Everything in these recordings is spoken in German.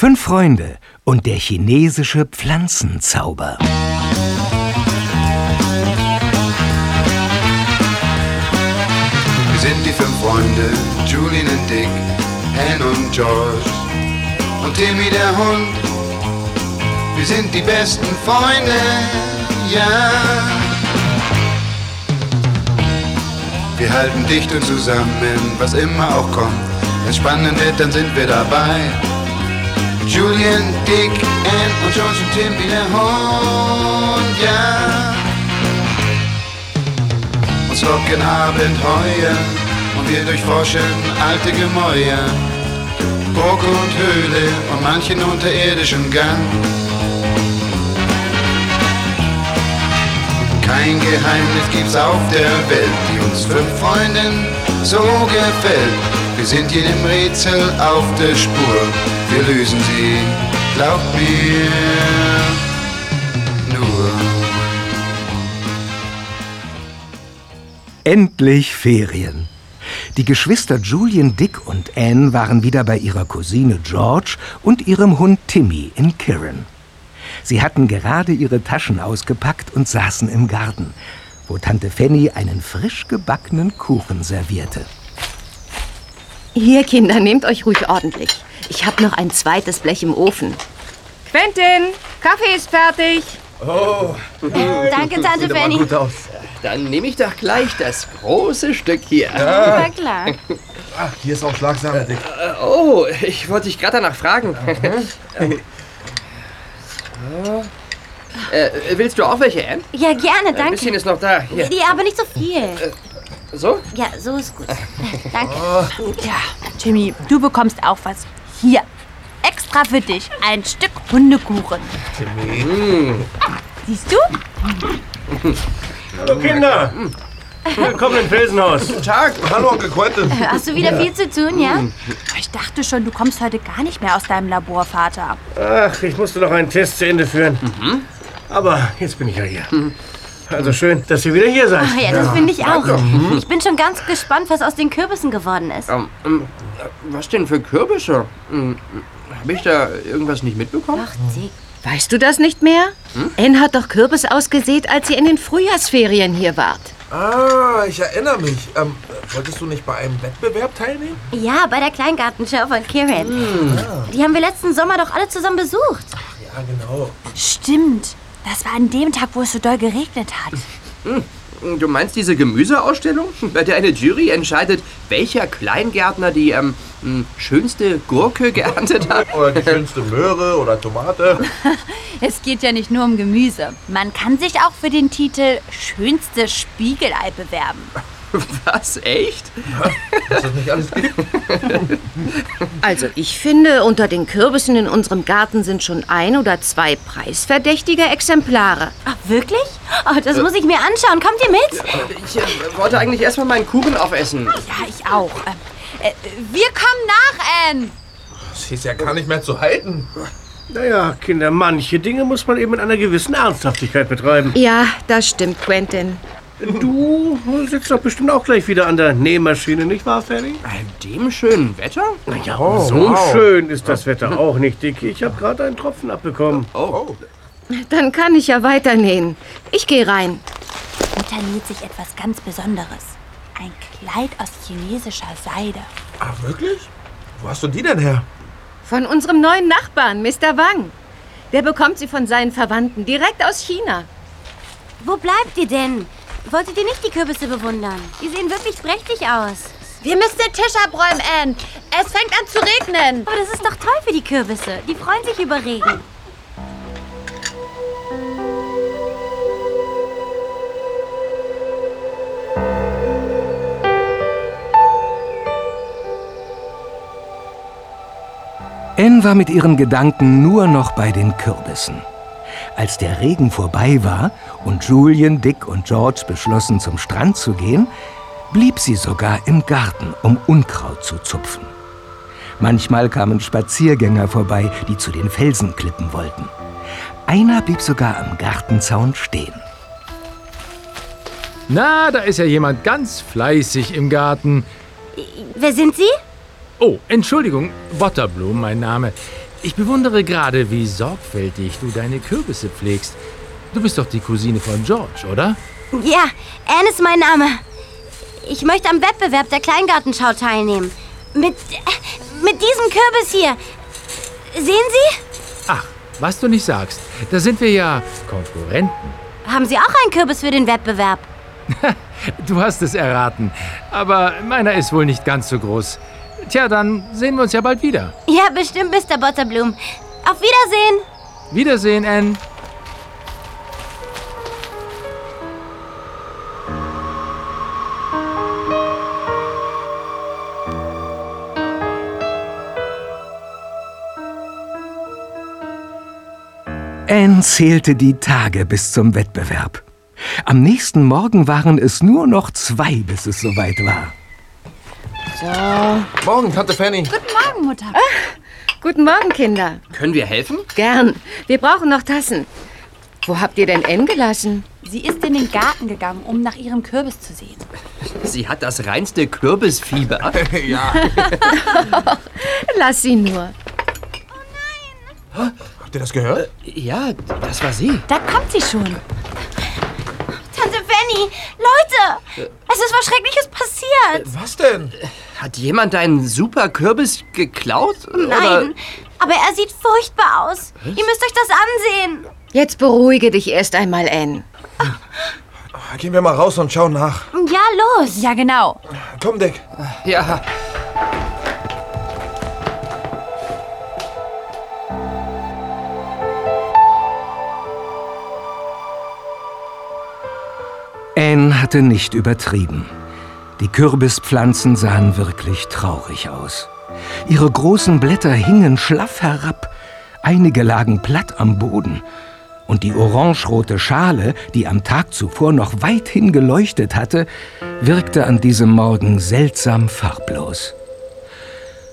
Fünf Freunde und der chinesische Pflanzenzauber. Wir sind die fünf Freunde, Julian und Dick, Anne und George und Timmy der Hund. Wir sind die besten Freunde, ja. Wir halten dicht und zusammen, was immer auch kommt. Wenn es spannend wird, dann sind wir dabei. Julian, Dick, Ann und George Timmy der Hund, ja. Uns locken Abenteuer und wir durchforschen alte Gemäuer. Burg und Höhle und manchen unterirdischen Gang. Kein Geheimnis gibt's auf der Welt, die uns fünf Freunden so gefällt. Wir sind jedem Rätsel auf der Spur, wir lösen sie, glaub mir, nur. Endlich Ferien. Die Geschwister Julian, Dick und Anne waren wieder bei ihrer Cousine George und ihrem Hund Timmy in Kirin. Sie hatten gerade ihre Taschen ausgepackt und saßen im Garten, wo Tante Fanny einen frisch gebackenen Kuchen servierte. Hier, Kinder, nehmt euch ruhig ordentlich. Ich habe noch ein zweites Blech im Ofen. Quentin, Kaffee ist fertig. Oh, Danke, Tante Fanny. gut aus. Dann nehme ich doch gleich das große Stück hier. Na klar. Ah, hier ist auch Schlagsahne, Dick. Äh, Oh, ich wollte dich gerade danach fragen. so. Äh, willst du auch welche, Ann? Ja, gerne, Ein danke. bisschen ist noch da. Hier. Ja, aber nicht so viel. So? Ja, so ist gut. Danke. Ja, Timmy, du bekommst auch was. Hier, extra für dich, ein Stück Hundekuchen. Timmy. Siehst du? Hallo Kinder! Willkommen im Felsenhaus. Guten Tag. Hallo, Onkel Quentin. Hast du wieder viel zu tun, ja? Ich dachte schon, du kommst heute gar nicht mehr aus deinem Labor, Vater. Ach, ich musste noch einen Test zu Ende führen. Aber jetzt bin ich ja hier. Also schön, dass ihr wieder hier seid. Ach ja, das finde ich auch. Ich bin schon ganz gespannt, was aus den Kürbissen geworden ist. Ähm, ähm, was denn für Kürbisse? Hm, Habe ich da irgendwas nicht mitbekommen? Ach, Dick. Weißt du das nicht mehr? Anne hat doch Kürbis ausgesät, als ihr in den Frühjahrsferien hier wart. Ah, ich erinnere mich. Ähm, wolltest du nicht bei einem Wettbewerb teilnehmen? Ja, bei der Kleingartenschau von Kirin. Die haben wir letzten Sommer doch alle zusammen besucht. Ja, genau. Stimmt. Das war an dem Tag, wo es so doll geregnet hat. Du meinst diese Gemüseausstellung, bei der eine Jury entscheidet, welcher Kleingärtner die ähm, m, schönste Gurke geerntet hat? Oder die schönste Möhre oder Tomate. Es geht ja nicht nur um Gemüse. Man kann sich auch für den Titel Schönste Spiegelei bewerben. Was, echt? Was es nicht alles gibt. Also, ich finde, unter den Kürbissen in unserem Garten sind schon ein oder zwei preisverdächtige Exemplare. Ach, wirklich? Oh, das muss ich mir anschauen. Kommt ihr mit? Ich äh, wollte eigentlich erstmal meinen Kuchen aufessen. Ja, ich auch. Ähm, äh, wir kommen nach, Anne. Das ist ja gar nicht mehr zu halten. Naja, Kinder, manche Dinge muss man eben mit einer gewissen Ernsthaftigkeit betreiben. Ja, das stimmt, Quentin. Du sitzt doch bestimmt auch gleich wieder an der Nähmaschine, nicht wahr, Fanny? Bei dem schönen Wetter? Ja, so schön ist das Wetter auch nicht, Dick. Ich habe gerade einen Tropfen abbekommen. Oh, Dann kann ich ja weiter nähen. Ich gehe rein. Mutter näht sich etwas ganz Besonderes. Ein Kleid aus chinesischer Seide. Ah, wirklich? Wo hast du die denn her? Von unserem neuen Nachbarn, Mr. Wang. Der bekommt sie von seinen Verwandten direkt aus China. Wo bleibt ihr denn? Wolltet ihr nicht die Kürbisse bewundern? Die sehen wirklich prächtig aus. Wir müssen den Tisch abräumen, Anne. Es fängt an zu regnen. Aber das ist doch toll für die Kürbisse. Die freuen sich über Regen. Anne war mit ihren Gedanken nur noch bei den Kürbissen. Als der Regen vorbei war und Julian, Dick und George beschlossen, zum Strand zu gehen, blieb sie sogar im Garten, um Unkraut zu zupfen. Manchmal kamen Spaziergänger vorbei, die zu den Felsen klippen wollten. Einer blieb sogar am Gartenzaun stehen. Na, da ist ja jemand ganz fleißig im Garten. Wer sind Sie? Oh, Entschuldigung, Butterbloom, mein Name. Ich bewundere gerade, wie sorgfältig du deine Kürbisse pflegst. Du bist doch die Cousine von George, oder? Ja, Anne ist mein Name. Ich möchte am Wettbewerb der Kleingartenschau teilnehmen. Mit, mit diesem Kürbis hier. Sehen Sie? Ach, was du nicht sagst. Da sind wir ja Konkurrenten. Haben Sie auch einen Kürbis für den Wettbewerb? Du hast es erraten. Aber meiner ist wohl nicht ganz so groß. Tja, dann sehen wir uns ja bald wieder. Ja, bestimmt, Mr. Butterbloom. Auf Wiedersehen. Wiedersehen, Anne. Anne zählte die Tage bis zum Wettbewerb. Am nächsten Morgen waren es nur noch zwei, bis es soweit war. So. Morgen, Tante Fanny. Guten Morgen, Mutter. Guten Morgen, Kinder. Können wir helfen? Gern. Wir brauchen noch Tassen. Wo habt ihr denn Anne gelassen? Sie ist in den Garten gegangen, um nach ihrem Kürbis zu sehen. Sie hat das reinste Kürbisfieber. ja. Lass sie nur. Habt ihr das gehört? Ja, das war sie. Da kommt sie schon. Tante Fanny, Leute, es ist was Schreckliches passiert. Was denn? Hat jemand deinen super Kürbis geklaut? Nein, aber er sieht furchtbar aus. Ihr müsst euch das ansehen. Jetzt beruhige dich erst einmal, Anne. Gehen wir mal raus und schauen nach. Ja, los. Ja, genau. Komm, Dick. Ja. Anne hatte nicht übertrieben. Die Kürbispflanzen sahen wirklich traurig aus. Ihre großen Blätter hingen schlaff herab, einige lagen platt am Boden, und die orangerote Schale, die am Tag zuvor noch weithin geleuchtet hatte, wirkte an diesem Morgen seltsam farblos.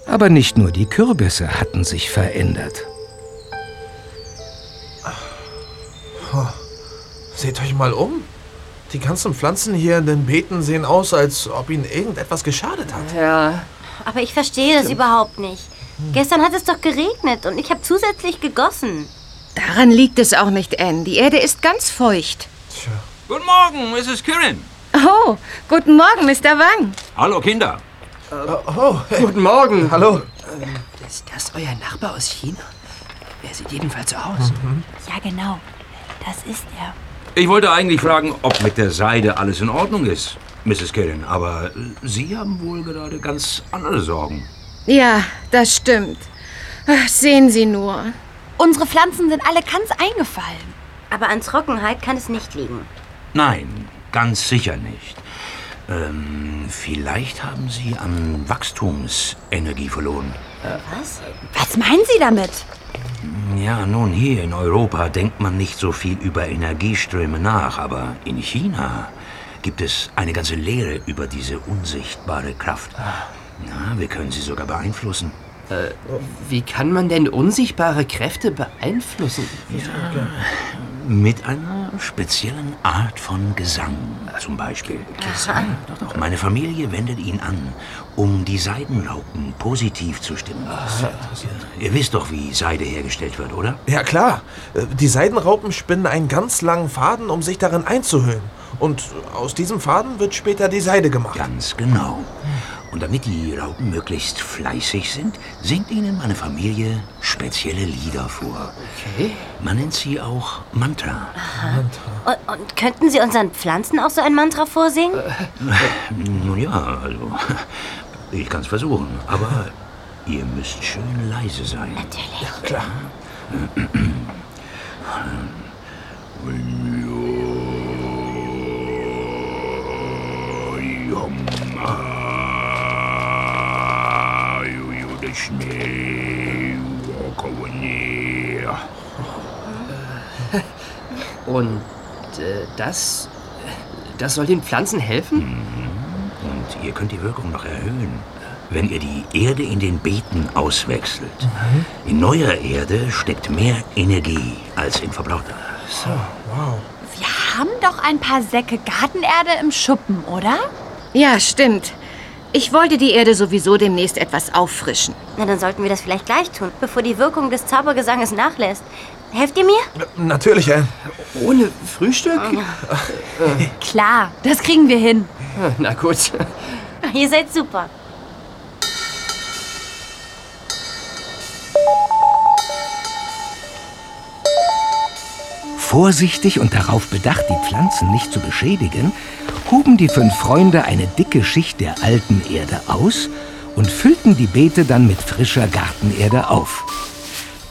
Aber nicht nur die Kürbisse hatten sich verändert. Seht euch mal um. Die ganzen Pflanzen hier in den Beeten sehen aus, als ob ihnen irgendetwas geschadet hat. Ja. Aber ich verstehe das überhaupt nicht. Gestern hat es doch geregnet und ich habe zusätzlich gegossen. Daran liegt es auch nicht, Anne. Die Erde ist ganz feucht. Guten Morgen, Mrs. Kirin. Oh, guten Morgen, Mr. Wang. Hallo, Kinder. Oh, hey. Guten Morgen. Hallo. Ist das euer Nachbar aus China? Er sieht jedenfalls so aus. Ja, genau. Das ist er. Ich wollte eigentlich fragen, ob mit der Seide alles in Ordnung ist, Mrs. Kirin. Aber Sie haben wohl gerade ganz andere Sorgen. Ja, das stimmt. Ach, sehen Sie nur. Unsere Pflanzen sind alle ganz eingefallen. Aber an Trockenheit kann es nicht liegen. Nein, ganz sicher nicht. Ähm, vielleicht haben Sie an Wachstumsenergie verloren. Was? Was meinen Sie damit? Ja, nun, hier in Europa denkt man nicht so viel über Energieströme nach, aber in China gibt es eine ganze Lehre über diese unsichtbare Kraft. Na, wir können sie sogar beeinflussen. Wie kann man denn unsichtbare Kräfte beeinflussen? Mit einer speziellen Art von Gesang zum Beispiel. Gesang? Doch, doch. Meine Familie wendet ihn an, um die Seidenraupen positiv zu stimmen. Ihr wisst doch, wie Seide hergestellt wird, oder? Ja, klar. Äh, Die Seidenraupen spinnen einen ganz langen Faden, um sich darin einzuhüllen. Und aus diesem Faden wird später die Seide gemacht. Ganz genau. Und damit die Raupen möglichst fleißig sind, singt ihnen meine Familie spezielle Lieder vor. Okay. Man nennt sie auch Mantra. Und, und könnten Sie unseren Pflanzen auch so ein Mantra vorsingen? Nun ja, also, ich kann es versuchen, aber ihr müsst schön leise sein. Natürlich. Klar. Und äh, das. Das soll den Pflanzen helfen? Und ihr könnt die Wirkung noch erhöhen, wenn ihr die Erde in den Beeten auswechselt. In neuer Erde steckt mehr Energie als in verbrauchter. Wir haben doch ein paar Säcke Gartenerde im Schuppen, oder? Ja, stimmt. Ich wollte die Erde sowieso demnächst etwas auffrischen. Na, dann sollten wir das vielleicht gleich tun, bevor die Wirkung des Zaubergesanges nachlässt. Helft ihr mir? Natürlich, Anne. Ohne Frühstück? Klar, das kriegen wir hin. Na gut. Ihr seid super. Vorsichtig und darauf bedacht, die Pflanzen nicht zu beschädigen, hoben die fünf Freunde eine dicke Schicht der alten Erde aus und füllten die Beete dann mit frischer Gartenerde auf.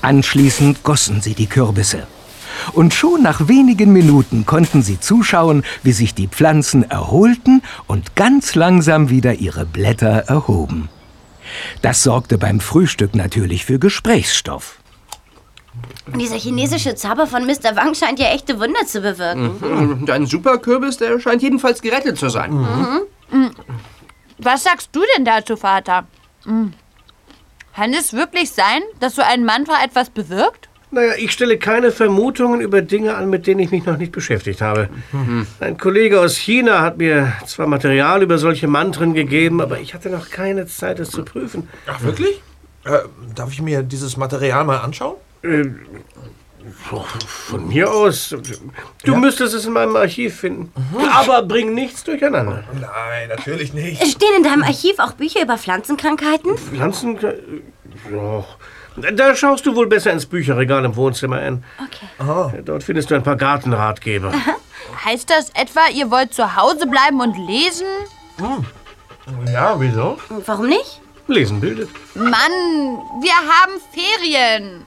Anschließend gossen sie die Kürbisse. Und schon nach wenigen Minuten konnten sie zuschauen, wie sich die Pflanzen erholten und ganz langsam wieder ihre Blätter erhoben. Das sorgte beim Frühstück natürlich für Gesprächsstoff. Dieser chinesische Zauber von Mr. Wang scheint ja echte Wunder zu bewirken. Dein Superkürbis, der scheint jedenfalls gerettet zu sein. Was sagst du denn dazu, Vater? Hm. Kann es wirklich sein, dass so ein Mantra etwas bewirkt? Naja, ich stelle keine Vermutungen über Dinge an, mit denen ich mich noch nicht beschäftigt habe. Ein Kollege aus China hat mir zwar Material über solche Mantren gegeben, aber ich hatte noch keine Zeit, es zu prüfen. Ach, wirklich? Äh, darf ich mir dieses Material mal anschauen? Äh, von mir aus. Du müsstest es in meinem Archiv finden. Aber bring nichts durcheinander. Nein, natürlich nicht. Stehen in deinem Archiv auch Bücher über Pflanzenkrankheiten? Pflanzen. Ja. Da schaust du wohl besser ins Bücherregal im Wohnzimmer an. Okay. Dort findest du ein paar Gartenratgeber. Heißt das etwa, ihr wollt zu Hause bleiben und lesen? Ja, wieso? Warum nicht? Lesen bildet. Mann, wir haben Ferien.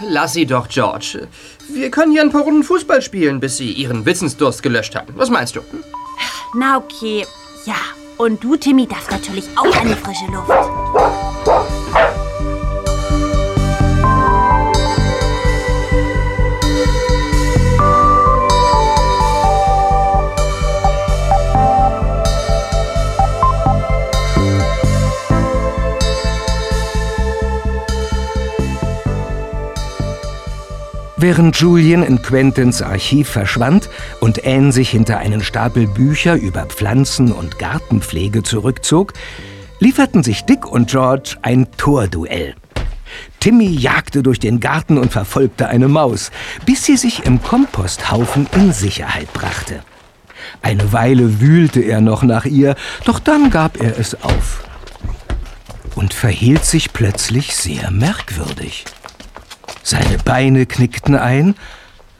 Lass sie doch, George. Wir können hier ein paar Runden Fußball spielen, bis sie ihren Wissensdurst gelöscht haben. Was meinst du? Na okay. Ja, und du, Timmy, darfst natürlich auch an die frische Luft. Während Julian in Quentins Archiv verschwand und Anne sich hinter einen Stapel Bücher über Pflanzen und Gartenpflege zurückzog, lieferten sich Dick und George ein Torduell. Timmy jagte durch den Garten und verfolgte eine Maus, bis sie sich im Komposthaufen in Sicherheit brachte. Eine Weile wühlte er noch nach ihr, doch dann gab er es auf und verhielt sich plötzlich sehr merkwürdig. Seine Beine knickten ein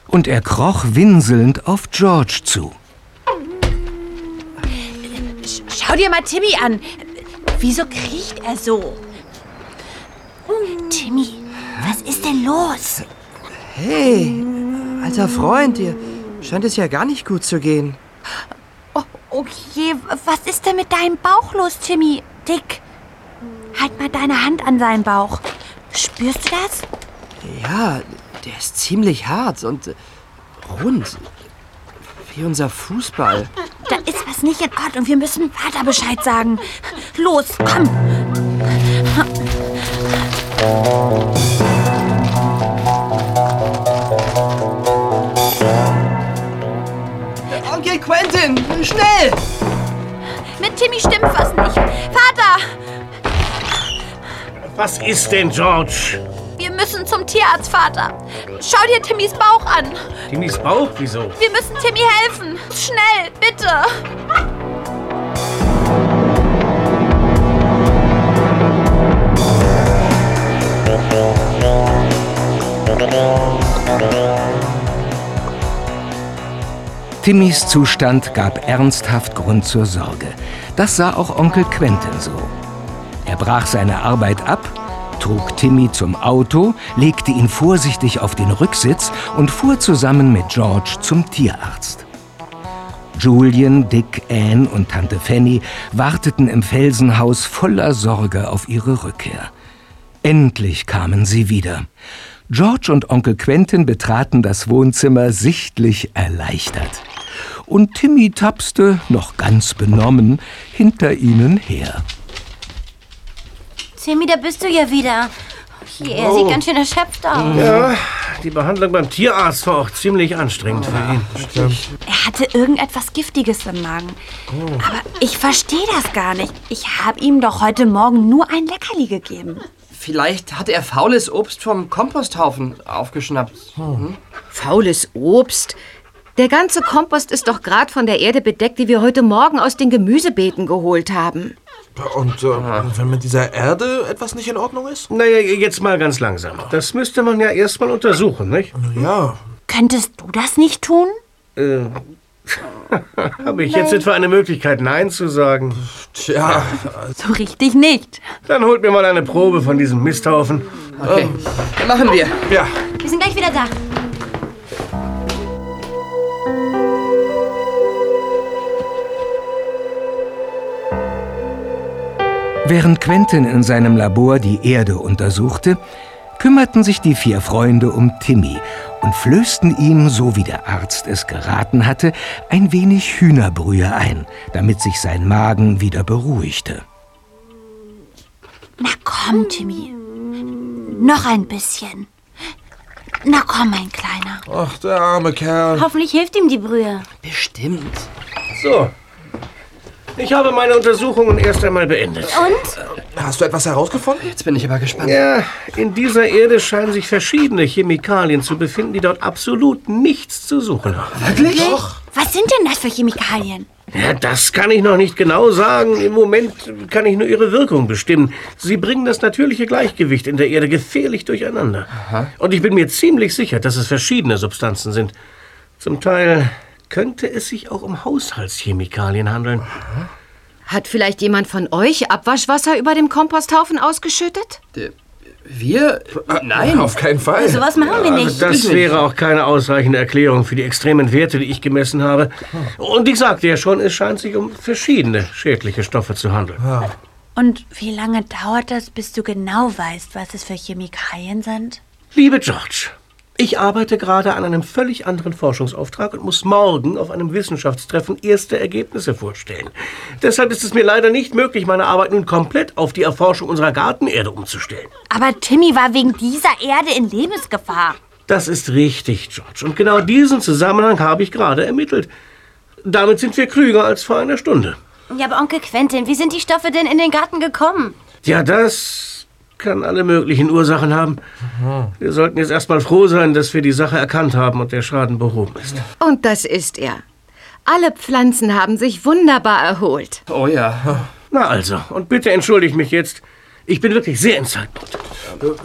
und er kroch winselnd auf George zu. Schau dir mal Timmy an. Wieso kriecht er so? Timmy, was ist denn los? Hey, alter Freund, dir scheint es ja gar nicht gut zu gehen. Oh, okay, was ist denn mit deinem Bauch los, Timmy? Dick, halt mal deine Hand an seinen Bauch. Spürst du das? Ja, der ist ziemlich hart und rund. Wie unser Fußball. Da ist was nicht in Ordnung. Wir müssen Vater Bescheid sagen. Los, komm. Onkel Quentin, schnell! Mit Timmy stimmt was nicht. Vater, Was ist denn, George? Zum Tierarzt, Vater. Schau dir Timmys Bauch an. Timmys Bauch? Wieso? Wir müssen Timmy helfen. Schnell, bitte. Timmys Zustand gab ernsthaft Grund zur Sorge. Das sah auch Onkel Quentin so. Er brach seine Arbeit ab, trug Timmy zum Auto, legte ihn vorsichtig auf den Rücksitz und fuhr zusammen mit George zum Tierarzt. Julian, Dick, Anne und Tante Fanny warteten im Felsenhaus voller Sorge auf ihre Rückkehr. Endlich kamen sie wieder. George und Onkel Quentin betraten das Wohnzimmer sichtlich erleichtert. Und Timmy tapste, noch ganz benommen, hinter ihnen her. Timmy, da bist du ja wieder. Je, er sieht ganz schön erschöpft aus. Ja, die Behandlung beim Tierarzt war auch ziemlich anstrengend für ihn. Er hatte irgendetwas Giftiges im Magen. Aber ich verstehe das gar nicht. Ich habe ihm doch heute Morgen nur ein Leckerli gegeben. Vielleicht hat er faules Obst vom Komposthaufen aufgeschnappt. Hm? Faules Obst? Der ganze Kompost ist doch gerade von der Erde bedeckt, die wir heute Morgen aus den Gemüsebeeten geholt haben. Und äh, wenn mit dieser Erde etwas nicht in Ordnung ist? Naja, jetzt mal ganz langsam. Das müsste man ja erstmal untersuchen, nicht? Ja. Könntest du das nicht tun? Äh, Habe ich jetzt etwa eine Möglichkeit, Nein zu sagen? Tja. So richtig nicht. Dann holt mir mal eine Probe von diesem Misthaufen. Okay, machen wir. Ja. Wir sind gleich wieder da. Während Quentin in seinem Labor die Erde untersuchte, kümmerten sich die vier Freunde um Timmy und flößten ihm, so wie der Arzt es geraten hatte, ein wenig Hühnerbrühe ein, damit sich sein Magen wieder beruhigte. Na komm, Timmy. Noch ein bisschen. Na komm, mein Kleiner. Ach, der arme Kerl. Hoffentlich hilft ihm die Brühe. Bestimmt. So. Ich habe meine Untersuchungen erst einmal beendet. Und? Hast du etwas herausgefunden? Jetzt bin ich aber gespannt. Ja, in dieser Erde scheinen sich verschiedene Chemikalien zu befinden, die dort absolut nichts zu suchen haben. Wirklich? Was sind denn das für Chemikalien? Ja, das kann ich noch nicht genau sagen. Im Moment kann ich nur ihre Wirkung bestimmen. Sie bringen das natürliche Gleichgewicht in der Erde gefährlich durcheinander. Und ich bin mir ziemlich sicher, dass es verschiedene Substanzen sind. Zum Teil könnte es sich auch um Haushaltschemikalien handeln. Hat vielleicht jemand von euch Abwaschwasser über dem Komposthaufen ausgeschüttet? Wir? Nein. Auf keinen Fall. So was machen wir Also nicht. das wäre auch keine ausreichende Erklärung für die extremen Werte, die ich gemessen habe. Und ich sagte ja schon, es scheint sich um verschiedene schädliche Stoffe zu handeln. Und wie lange dauert das, bis du genau weißt, was es für Chemikalien sind? Liebe George, ich arbeite gerade an einem völlig anderen Forschungsauftrag und muss morgen auf einem Wissenschaftstreffen erste Ergebnisse vorstellen. Deshalb ist es mir leider nicht möglich, meine Arbeit nun komplett auf die Erforschung unserer Gartenerde umzustellen. Aber Timmy war wegen dieser Erde in Lebensgefahr. Das ist richtig, George. Und genau diesen Zusammenhang habe ich gerade ermittelt. Damit sind wir klüger als vor einer Stunde. Ja, aber Onkel Quentin, wie sind die Stoffe denn in den Garten gekommen? Ja, das kann alle möglichen Ursachen haben. Wir sollten jetzt erstmal froh sein, dass wir die Sache erkannt haben und der Schaden behoben ist. Und das ist er. Alle Pflanzen haben sich wunderbar erholt. Oh ja. Na also, und bitte entschuldigt mich jetzt. Ich bin wirklich sehr in Zeitnot.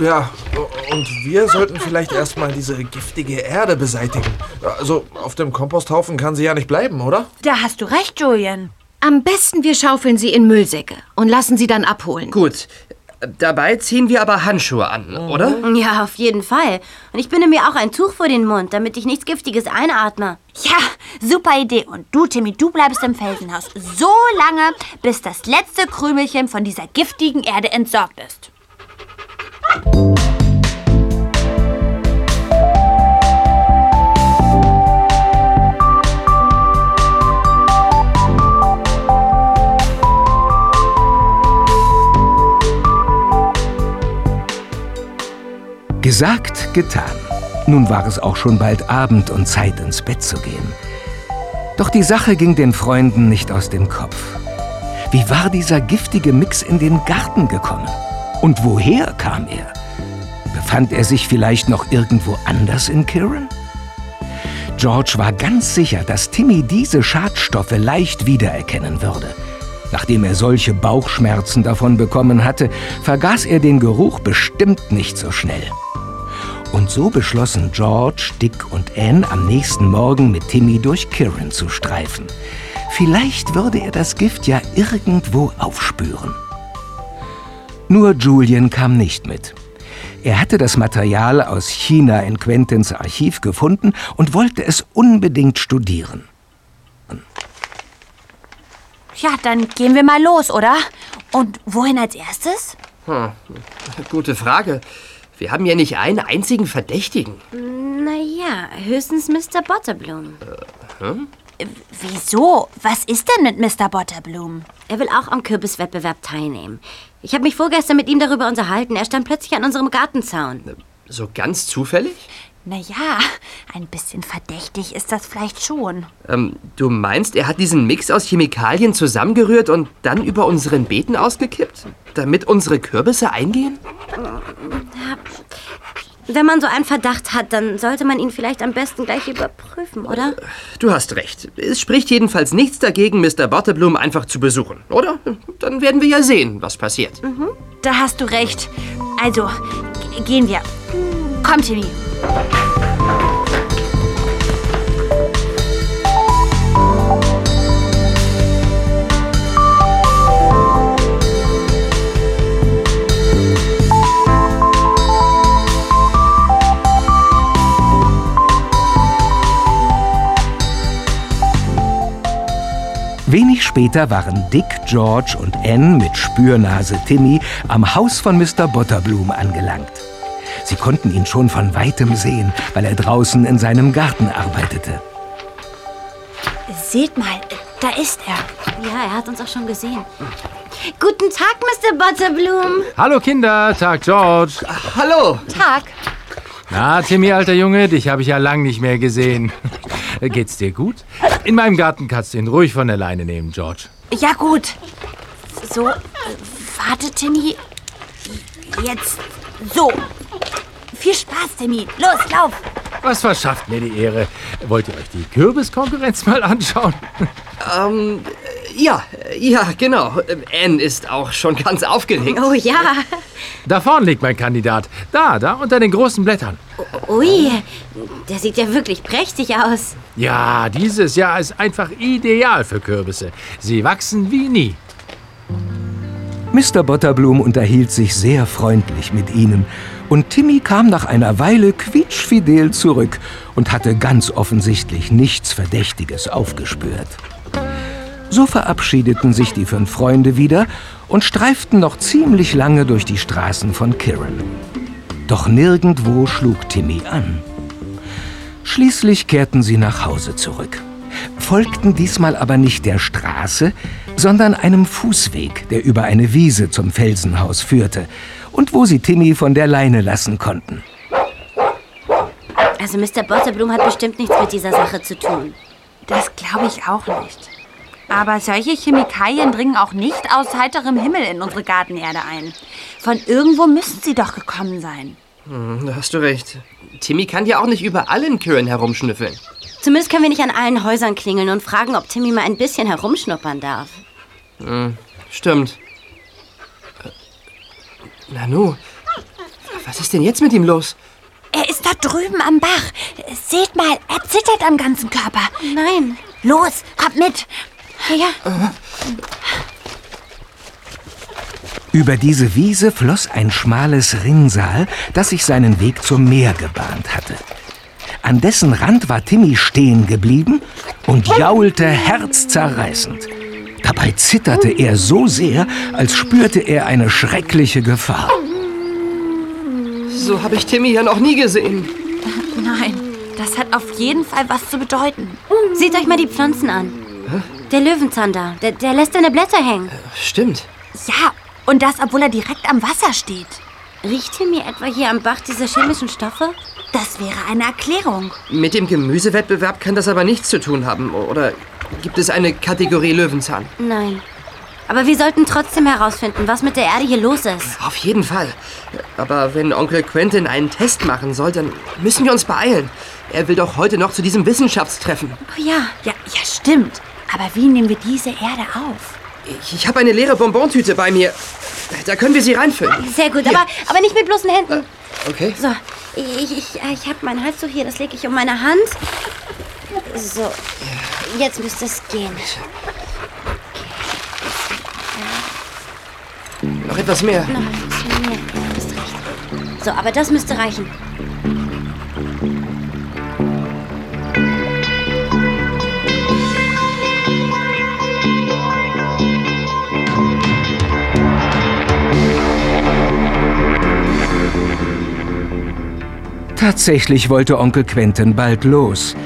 Ja, und wir sollten vielleicht erstmal diese giftige Erde beseitigen. Also, auf dem Komposthaufen kann sie ja nicht bleiben, oder? Da hast du recht, Julian. Am besten wir schaufeln sie in Müllsäcke und lassen sie dann abholen. Gut. Dabei ziehen wir aber Handschuhe an, oder? Ja, auf jeden Fall. Und ich binde mir auch ein Tuch vor den Mund, damit ich nichts Giftiges einatme. Ja, super Idee. Und du, Timmy, du bleibst im Felsenhaus so lange, bis das letzte Krümelchen von dieser giftigen Erde entsorgt ist. Gesagt, getan. Nun war es auch schon bald Abend und Zeit, ins Bett zu gehen. Doch die Sache ging den Freunden nicht aus dem Kopf. Wie war dieser giftige Mix in den Garten gekommen? Und woher kam er? Befand er sich vielleicht noch irgendwo anders in Kirin? George war ganz sicher, dass Timmy diese Schadstoffe leicht wiedererkennen würde. Nachdem er solche Bauchschmerzen davon bekommen hatte, vergaß er den Geruch bestimmt nicht so schnell. Und so beschlossen George, Dick und Anne am nächsten Morgen mit Timmy durch Kirin zu streifen. Vielleicht würde er das Gift ja irgendwo aufspüren. Nur Julian kam nicht mit. Er hatte das Material aus China in Quentins Archiv gefunden und wollte es unbedingt studieren. Ja, dann gehen wir mal los, oder? Und wohin als erstes? Hm. Gute Frage. Wir haben ja nicht einen einzigen Verdächtigen. Naja, höchstens Mr. Butterbloom. Hm? Wieso? Was ist denn mit Mr. Butterbloom? Er will auch am Kürbiswettbewerb teilnehmen. Ich habe mich vorgestern mit ihm darüber unterhalten. Er stand plötzlich an unserem Gartenzaun. So ganz zufällig? Naja, ein bisschen verdächtig ist das vielleicht schon. Ähm, du meinst, er hat diesen Mix aus Chemikalien zusammengerührt und dann über unseren Beeten ausgekippt? Damit unsere Kürbisse eingehen? Wenn man so einen Verdacht hat, dann sollte man ihn vielleicht am besten gleich überprüfen, oder? Du hast recht. Es spricht jedenfalls nichts dagegen, Mr. Butterblum einfach zu besuchen, oder? Dann werden wir ja sehen, was passiert. Da hast du recht. Also, gehen wir. Komm, Timmy. Wenig später waren Dick, George und Anne mit Spürnase Timmy am Haus von Mr. Butterblum angelangt. Sie konnten ihn schon von weitem sehen, weil er draußen in seinem Garten arbeitete. Seht mal, da ist er. Ja, er hat uns auch schon gesehen. Guten Tag, Mr. Butterblum. Hallo Kinder, Tag George. Hallo! Tag. Na, Timmy, alter Junge, dich habe ich ja lang nicht mehr gesehen. Geht's dir gut? In meinem Garten kannst du ihn ruhig von der Leine nehmen, George. Ja, gut. So, warte, Timmy. Jetzt so. Viel Spaß, Timmy. Los, lauf. Was verschafft mir die Ehre? Wollt ihr euch die Kürbiskonkurrenz mal anschauen? Ähm, ja, ja, genau. Anne ist auch schon ganz aufgeregt. Oh ja. Da vorne liegt mein Kandidat. Da, da, unter den großen Blättern. Ui, der sieht ja wirklich prächtig aus. Ja, dieses Jahr ist einfach ideal für Kürbisse. Sie wachsen wie nie. Mr. Butterblum unterhielt sich sehr freundlich mit ihnen und Timmy kam nach einer Weile quietschfidel zurück und hatte ganz offensichtlich nichts Verdächtiges aufgespürt. So verabschiedeten sich die fünf Freunde wieder und streiften noch ziemlich lange durch die Straßen von Kirin. Doch nirgendwo schlug Timmy an. Schließlich kehrten sie nach Hause zurück, folgten diesmal aber nicht der Straße, sondern einem Fußweg, der über eine Wiese zum Felsenhaus führte und wo sie Timmy von der Leine lassen konnten. Also Mr. Butterblum hat bestimmt nichts mit dieser Sache zu tun. Das glaube ich auch nicht. Aber solche Chemikalien dringen auch nicht aus heiterem Himmel in unsere Gartenerde ein. Von irgendwo müssen sie doch gekommen sein. Hm, da hast du recht. Timmy kann ja auch nicht überall in Kirin herumschnüffeln. Zumindest können wir nicht an allen Häusern klingeln und fragen, ob Timmy mal ein bisschen herumschnuppern darf. Hm, stimmt. Äh, Nanu, was ist denn jetzt mit ihm los? Er ist da drüben am Bach. Seht mal, er zittert am ganzen Körper. Nein. Los, kommt mit. Ja, ja. Über diese Wiese floss ein schmales Rinnsal, das sich seinen Weg zum Meer gebahnt hatte. An dessen Rand war Timmy stehen geblieben und jaulte herzzerreißend. Dabei zitterte er so sehr, als spürte er eine schreckliche Gefahr. So habe ich Timmy ja noch nie gesehen. Nein, das hat auf jeden Fall was zu bedeuten. Seht euch mal die Pflanzen an. Der Löwenzahn da, der, der lässt seine Blätter hängen. Stimmt. Ja, und das, obwohl er direkt am Wasser steht. Riecht Timmy etwa hier am Bach diese chemischen Stoffe? Das wäre eine Erklärung. Mit dem Gemüsewettbewerb kann das aber nichts zu tun haben. Oder gibt es eine Kategorie Löwenzahn? Nein. Aber wir sollten trotzdem herausfinden, was mit der Erde hier los ist. Auf jeden Fall. Aber wenn Onkel Quentin einen Test machen soll, dann müssen wir uns beeilen. Er will doch heute noch zu diesem Wissenschaftstreffen. Oh ja. Ja, ja, stimmt. Aber wie nehmen wir diese Erde auf? Ich, ich habe eine leere Bonbontüte bei mir. Da können wir sie reinfüllen. Sehr gut, aber, aber nicht mit bloßen Händen. Okay. So, ich, ich, ich habe mein Halstuch hier, das lege ich um meine Hand. So, jetzt müsste es gehen. Noch etwas mehr. Noch ein bisschen mehr. Ja, hast recht. So, aber das müsste reichen. Tatsächlich wollte Onkel Quentin bald los.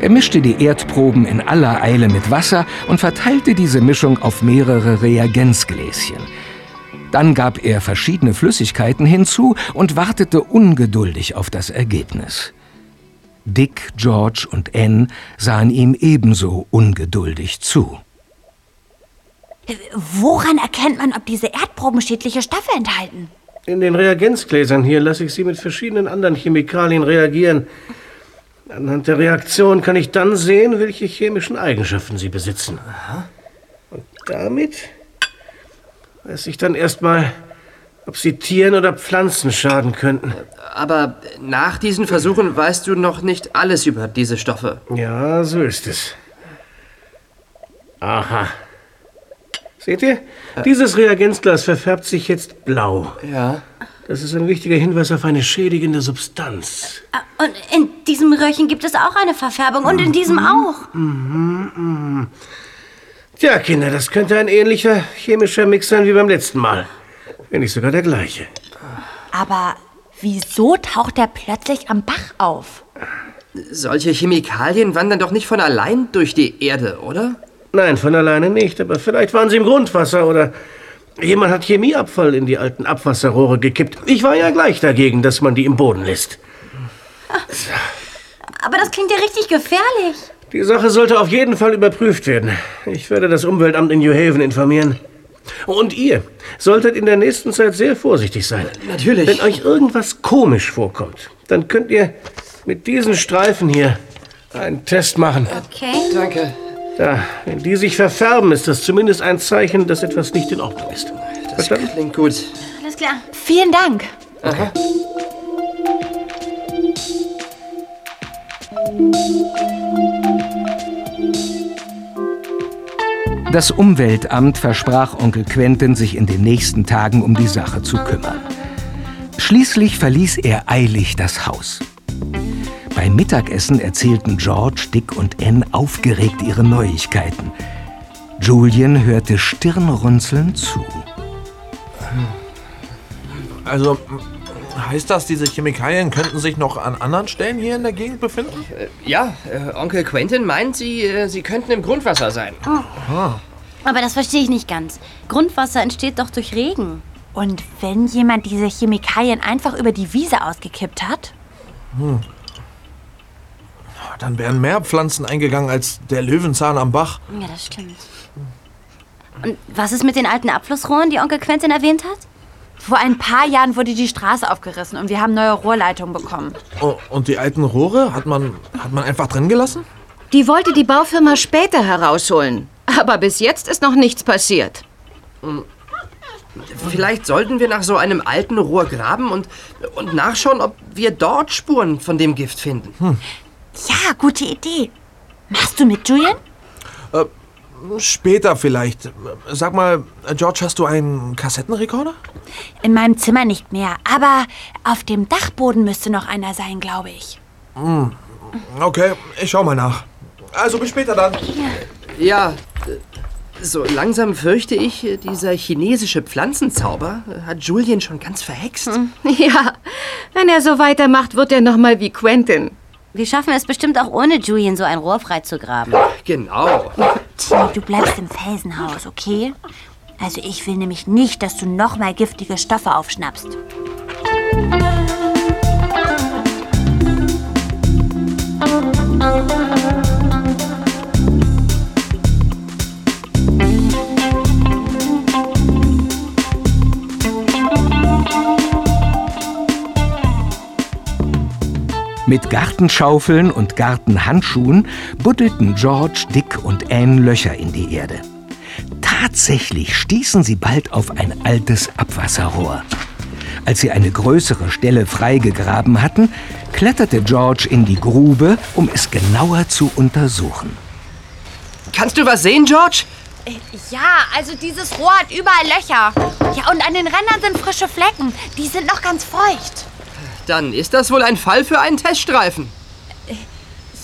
Er mischte die Erdproben in aller Eile mit Wasser und verteilte diese Mischung auf mehrere Reagenzgläschen. Dann gab er verschiedene Flüssigkeiten hinzu und wartete ungeduldig auf das Ergebnis. Dick, George und Anne sahen ihm ebenso ungeduldig zu. Woran erkennt man, ob diese Erdproben schädliche Stoffe enthalten? In den Reagenzgläsern hier lasse ich sie mit verschiedenen anderen Chemikalien reagieren. Anhand der Reaktion kann ich dann sehen, welche chemischen Eigenschaften sie besitzen. Und damit weiß ich dann erstmal, ob sie Tieren oder Pflanzen schaden könnten. Aber nach diesen Versuchen weißt du noch nicht alles über diese Stoffe. Ja, so ist es. Aha. Seht ihr? Dieses Reagenzglas verfärbt sich jetzt blau. Ja. Das ist ein wichtiger Hinweis auf eine schädigende Substanz. Ah, Und in diesem Röhrchen gibt es auch eine Verfärbung und in diesem auch. Mhm, mhm. Tja, Kinder, das könnte ein ähnlicher chemischer Mix sein wie beim letzten Mal. Wenn nicht sogar der gleiche. Aber wieso taucht er plötzlich am Bach auf? Solche Chemikalien wandern doch nicht von allein durch die Erde, oder? Nein, von alleine nicht, aber vielleicht waren sie im Grundwasser oder jemand hat Chemieabfall in die alten Abwasserrohre gekippt. Ich war ja gleich dagegen, dass man die im Boden lässt. Aber das klingt ja richtig gefährlich. Die Sache sollte auf jeden Fall überprüft werden. Ich werde das Umweltamt in New Haven informieren. Und ihr solltet in der nächsten Zeit sehr vorsichtig sein. Natürlich. Wenn euch irgendwas komisch vorkommt, dann könnt ihr mit diesen Streifen hier einen Test machen. Okay. Danke. Da, wenn die sich verfärben, ist das zumindest ein Zeichen, dass etwas nicht in Ordnung ist. Das Verstanden? klingt gut. Alles klar. Vielen Dank. Aha. Das Umweltamt versprach Onkel Quentin, sich in den nächsten Tagen um die Sache zu kümmern. Schließlich verließ er eilig das Haus. Beim Mittagessen erzählten George, Dick und Anne aufgeregt ihre Neuigkeiten. Julian hörte stirnrunzelnd zu. Also, heißt das, diese Chemikalien könnten sich noch an anderen Stellen hier in der Gegend befinden? Ja, äh, Onkel Quentin meint, sie, äh, sie könnten im Grundwasser sein. Aber das verstehe ich nicht ganz. Grundwasser entsteht doch durch Regen. Und wenn jemand diese Chemikalien einfach über die Wiese ausgekippt hat? Hm. Dann wären mehr Pflanzen eingegangen als der Löwenzahn am Bach. Ja, das stimmt. Und was ist mit den alten Abflussrohren, die Onkel Quentin erwähnt hat? Vor ein paar Jahren wurde die Straße aufgerissen und wir haben neue Rohrleitungen bekommen. Oh, und die alten Rohre hat man, hat man einfach drin gelassen? Die wollte die Baufirma später herausholen. Aber bis jetzt ist noch nichts passiert. Vielleicht sollten wir nach so einem alten Rohr graben und, und nachschauen, ob wir dort Spuren von dem Gift finden. Ja, gute Idee. Machst du mit, Julian? Äh, später vielleicht. Sag mal, George, hast du einen Kassettenrekorder? In meinem Zimmer nicht mehr, aber auf dem Dachboden müsste noch einer sein, glaube ich. Hm. Okay, ich schau mal nach. Also bis später dann. Ja, so langsam fürchte ich, dieser chinesische Pflanzenzauber hat Julien schon ganz verhext. Ja, wenn er so weitermacht, wird er noch mal wie Quentin. Wir schaffen es bestimmt auch ohne Julian so ein Rohr freizugraben. Genau. Timmy, du bleibst im Felsenhaus, okay? Also ich will nämlich nicht, dass du noch mal giftige Stoffe aufschnappst. Mit Gartenschaufeln und Gartenhandschuhen buddelten George, Dick und Anne Löcher in die Erde. Tatsächlich stießen sie bald auf ein altes Abwasserrohr. Als sie eine größere Stelle freigegraben hatten, kletterte George in die Grube, um es genauer zu untersuchen. Kannst du was sehen, George? Ja, also dieses Rohr hat überall Löcher. Ja, und an den Rändern sind frische Flecken. Die sind noch ganz feucht. Dann ist das wohl ein Fall für einen Teststreifen.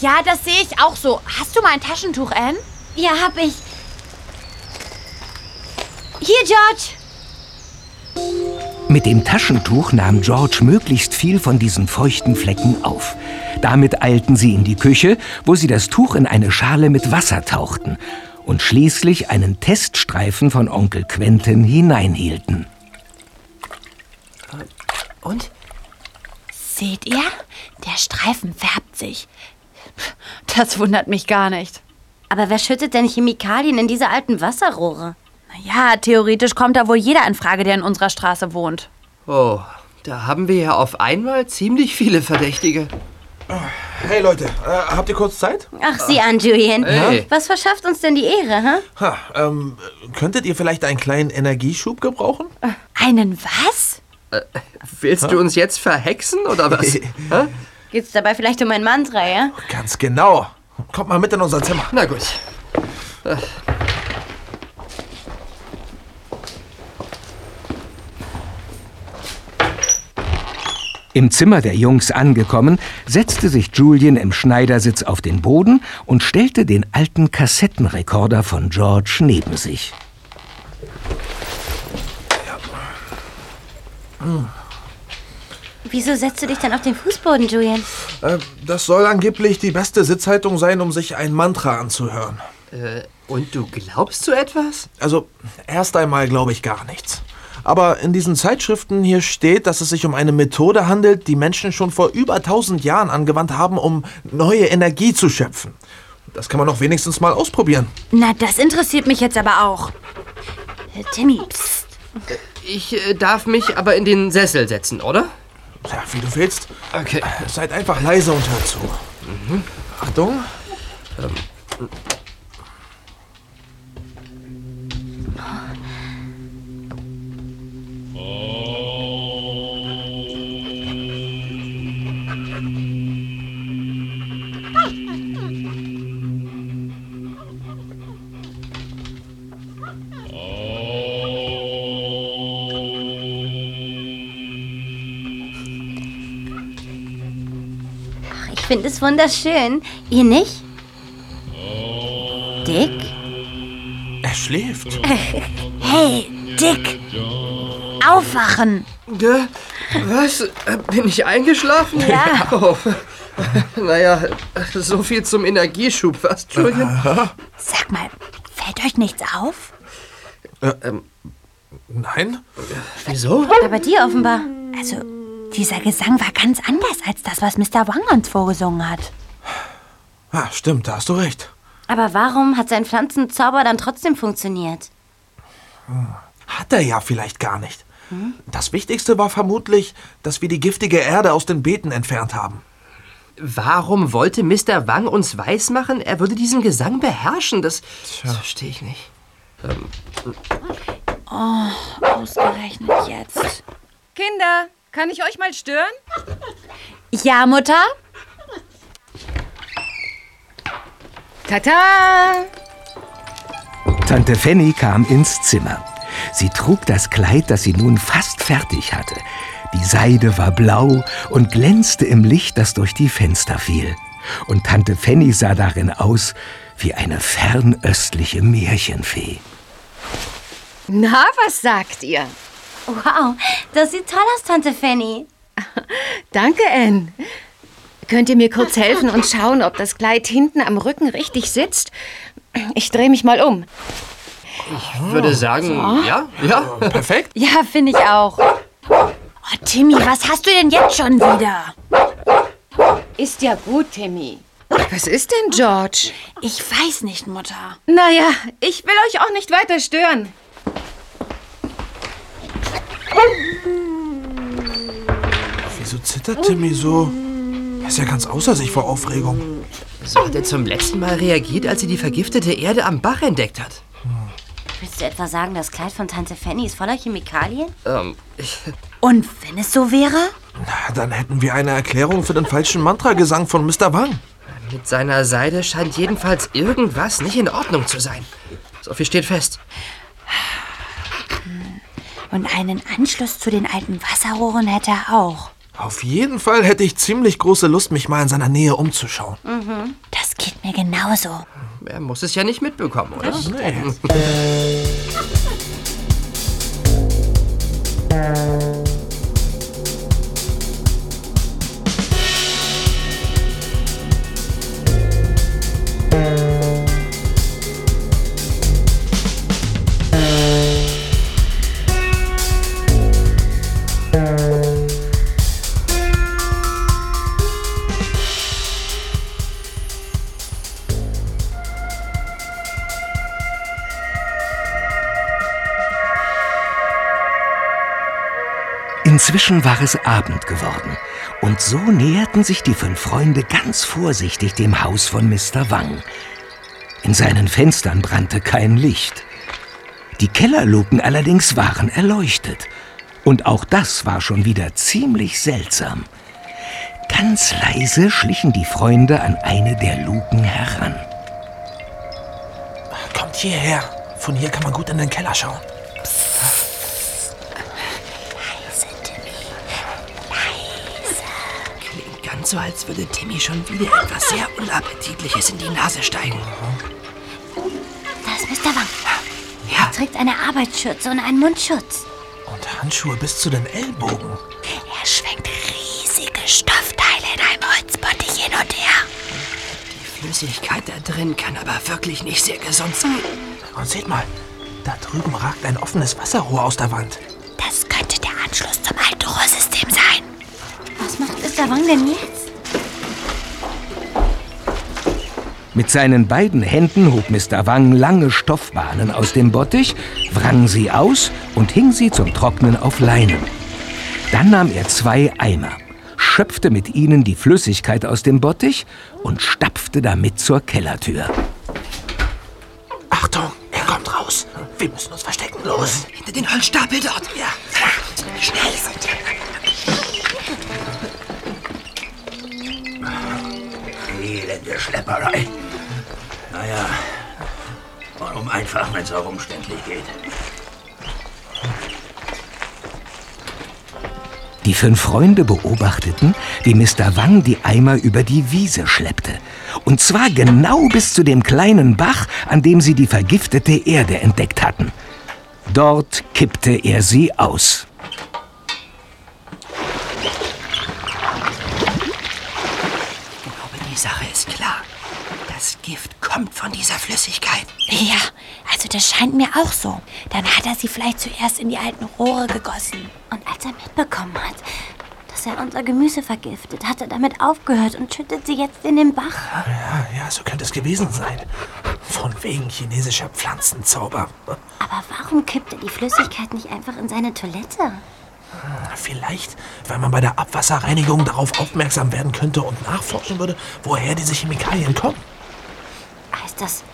Ja, das sehe ich auch so. Hast du mal ein Taschentuch, Anne? Ja, hab ich. Hier, George. Mit dem Taschentuch nahm George möglichst viel von diesen feuchten Flecken auf. Damit eilten sie in die Küche, wo sie das Tuch in eine Schale mit Wasser tauchten und schließlich einen Teststreifen von Onkel Quentin hineinhielten. Und? Seht ihr? Der Streifen färbt sich. Das wundert mich gar nicht. Aber wer schüttet denn Chemikalien in diese alten Wasserrohre? Ja, theoretisch kommt da wohl jeder in Frage, der in unserer Straße wohnt. Oh, da haben wir ja auf einmal ziemlich viele Verdächtige. Hey Leute, äh, habt ihr kurz Zeit? Ach, sieh an, Julian. Hey. Was verschafft uns denn die Ehre, hä? Ha, ähm, könntet ihr vielleicht einen kleinen Energieschub gebrauchen? Einen was? Willst du uns jetzt verhexen oder was? Geht's dabei vielleicht um ein Mantra, ja? Ganz genau. Kommt mal mit in unser Zimmer. Na gut. Im Zimmer der Jungs angekommen, setzte sich Julian im Schneidersitz auf den Boden und stellte den alten Kassettenrekorder von George neben sich. Wieso setzt du dich dann auf den Fußboden, Julian? Äh, das soll angeblich die beste Sitzhaltung sein, um sich ein Mantra anzuhören. Äh, und du glaubst so etwas? Also, erst einmal glaube ich gar nichts. Aber in diesen Zeitschriften hier steht, dass es sich um eine Methode handelt, die Menschen schon vor über 1000 Jahren angewandt haben, um neue Energie zu schöpfen. Das kann man doch wenigstens mal ausprobieren. Na, das interessiert mich jetzt aber auch. Äh, Timmy, psst. Ich äh, darf mich aber in den Sessel setzen, oder? Ja, wie du willst. Okay. Seid einfach leise und hört zu. Achtung. Ach, finde es wunderschön. Ihr nicht? Dick? Er schläft. Hey, Dick! Aufwachen! Äh, Was? Äh, Bin ich eingeschlafen? Ja. Oh. Naja, so viel zum Energieschub, was, Julian? Sag mal, fällt euch nichts auf? Nein? Wieso? Aber bei dir offenbar. Also, dieser Gesang war ganz anders als das, was Mr. Wang uns vorgesungen hat. Ah, stimmt, da hast du recht. Aber warum hat sein Pflanzenzauber dann trotzdem funktioniert? Hat er ja vielleicht gar nicht. Das Wichtigste war vermutlich, dass wir die giftige Erde aus den Beeten entfernt haben. Warum wollte Mr. Wang uns weismachen, er würde diesen Gesang beherrschen? Das, das verstehe ich nicht. Ausgerechnet jetzt. Kinder, kann ich euch mal stören? Ja, Mutter? Tata! Tante Fanny kam ins Zimmer. Sie trug das Kleid, das sie nun fast fertig hatte. Die Seide war blau und glänzte im Licht, das durch die Fenster fiel. Und Tante Fanny sah darin aus wie eine fernöstliche Märchenfee. Na, was sagt ihr? Wow, das sieht toll aus, Tante Fanny. Danke, Anne. Könnt ihr mir kurz helfen und schauen, ob das Kleid hinten am Rücken richtig sitzt? Ich drehe mich mal um. Ich würde sagen, ja, ja. Perfekt. Ja, finde ich auch. Oh, Timmy, was hast du denn jetzt schon wieder? Ist ja gut, Timmy. Was ist denn, George? Ich weiß nicht, Mutter. Naja, ich will euch auch nicht weiter stören. Wieso zittert Timmy so? Er ist ja ganz außer sich vor Aufregung. So hat er zum letzten Mal reagiert, als sie die vergiftete Erde am Bach entdeckt hat. Willst du etwa sagen, das Kleid von Tante Fanny ist voller Chemikalien? Ähm, ich, Und wenn es so wäre? Na, dann hätten wir eine Erklärung für den falschen Mantragesang von Mr. Wang. mit seiner Seide scheint jedenfalls irgendwas nicht in Ordnung zu sein. So viel steht fest. Und einen Anschluss zu den alten Wasserrohren hätte er auch. Auf jeden Fall hätte ich ziemlich große Lust, mich mal in seiner Nähe umzuschauen. Das geht mir genauso. Er muss es ja nicht mitbekommen, oder? Nee. Inzwischen war es Abend geworden. Und so näherten sich die fünf Freunde ganz vorsichtig dem Haus von Mr. Wang. In seinen Fenstern brannte kein Licht. Die Kellerluken allerdings waren erleuchtet. Und auch das war schon wieder ziemlich seltsam. Ganz leise schlichen die Freunde an eine der Luken heran. Kommt hierher. Von hier kann man gut in den Keller schauen. Ganz so, als würde Timmy schon wieder etwas sehr Unappetitliches in die Nase steigen. Da ist Mr. Wang. Er trägt eine Arbeitsschürze und einen Mundschutz. Und Handschuhe bis zu den Ellbogen. Er schwenkt riesige Stoffteile in einem Holzbottich hin und her. Die Flüssigkeit da drin kann aber wirklich nicht sehr gesund sein. Und seht mal, da drüben ragt ein offenes Wasserrohr aus der Wand. Das könnte der Anschluss zum alten Rohrsystem sein. Was macht Mr. Wang denn jetzt? Mit seinen beiden Händen hob Mr. Wang lange Stoffbahnen aus dem Bottich, wrang sie aus und hing sie zum Trocknen auf Leinen. Dann nahm er zwei Eimer, schöpfte mit ihnen die Flüssigkeit aus dem Bottich und stapfte damit zur Kellertür. Achtung, er kommt raus. Wir müssen uns verstecken. Los. Hinter den Holzstapel dort. Ja. Schnell. Elende Schlepperei. Naja, warum einfach, wenn es auch umständlich geht? Die fünf Freunde beobachteten, wie Mr. Wang die Eimer über die Wiese schleppte. Und zwar genau bis zu dem kleinen Bach, an dem sie die vergiftete Erde entdeckt hatten. Dort kippte er sie aus. Ich glaube, die Sache ist klar. Das Gift kommt von dieser Flüssigkeit. Ja, also das scheint mir auch so. Dann hat er sie vielleicht zuerst in die alten Rohre gegossen. Und als er mitbekommen hat, dass er unser Gemüse vergiftet, hat er damit aufgehört und schüttet sie jetzt in den Bach. Ja, ja, so könnte es gewesen sein. Von wegen chinesischer Pflanzenzauber. Aber warum kippt er die Flüssigkeit nicht einfach in seine Toilette? Vielleicht, weil man bei der Abwasserreinigung darauf aufmerksam werden könnte und nachforschen würde, woher diese Chemikalien kommen. Heißt das,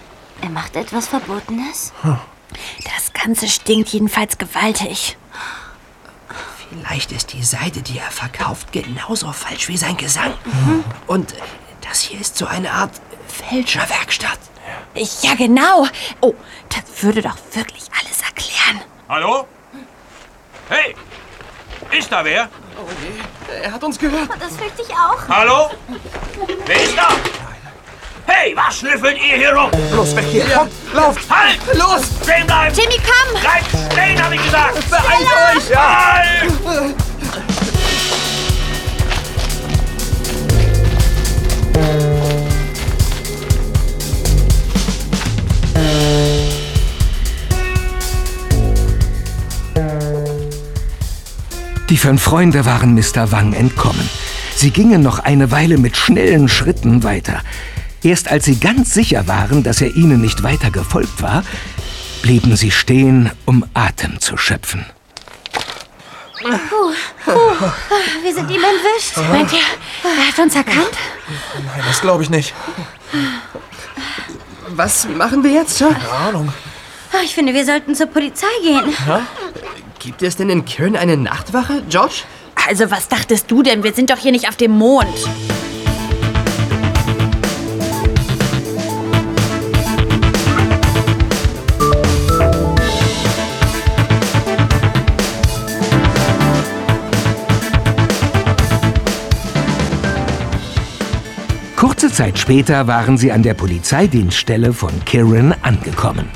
er macht etwas Verbotenes? Das Ganze stinkt jedenfalls gewaltig. Vielleicht ist die Seide, die er verkauft, genauso falsch wie sein Gesang. Und das hier ist so eine Art Fälscherwerkstatt. Ja, genau. Oh, das würde doch wirklich alles erklären. Hallo? Hey! Ist da wer? Er hat uns gehört. Das fürchte ich auch. Hallo? Wer ist da? Hey, was schnüffelt ihr hier rum? Los, weg hier. Kommt, lauft. Halt! Los! Stehen bleiben! Timmy, komm! Bleibt stehen, hab ich gesagt! Beeilt euch! Halt! Die fünf Freunde waren Mr. Wang entkommen. Sie gingen noch eine Weile mit schnellen Schritten weiter. Erst als sie ganz sicher waren, dass er ihnen nicht weiter gefolgt war, blieben sie stehen, um Atem zu schöpfen. Wir sind ihm entwischt. Meint ihr, er hat uns erkannt? Nein, das glaube ich nicht. Was machen wir jetzt? Keine Ahnung. Oh, Ich finde, wir sollten zur Polizei gehen. Gibt es denn in Köln eine Nachtwache, George? Also, was dachtest du denn? Wir sind doch hier nicht auf dem Mond. Kurze Zeit später waren sie an der Polizeidienststelle von Kirin angekommen.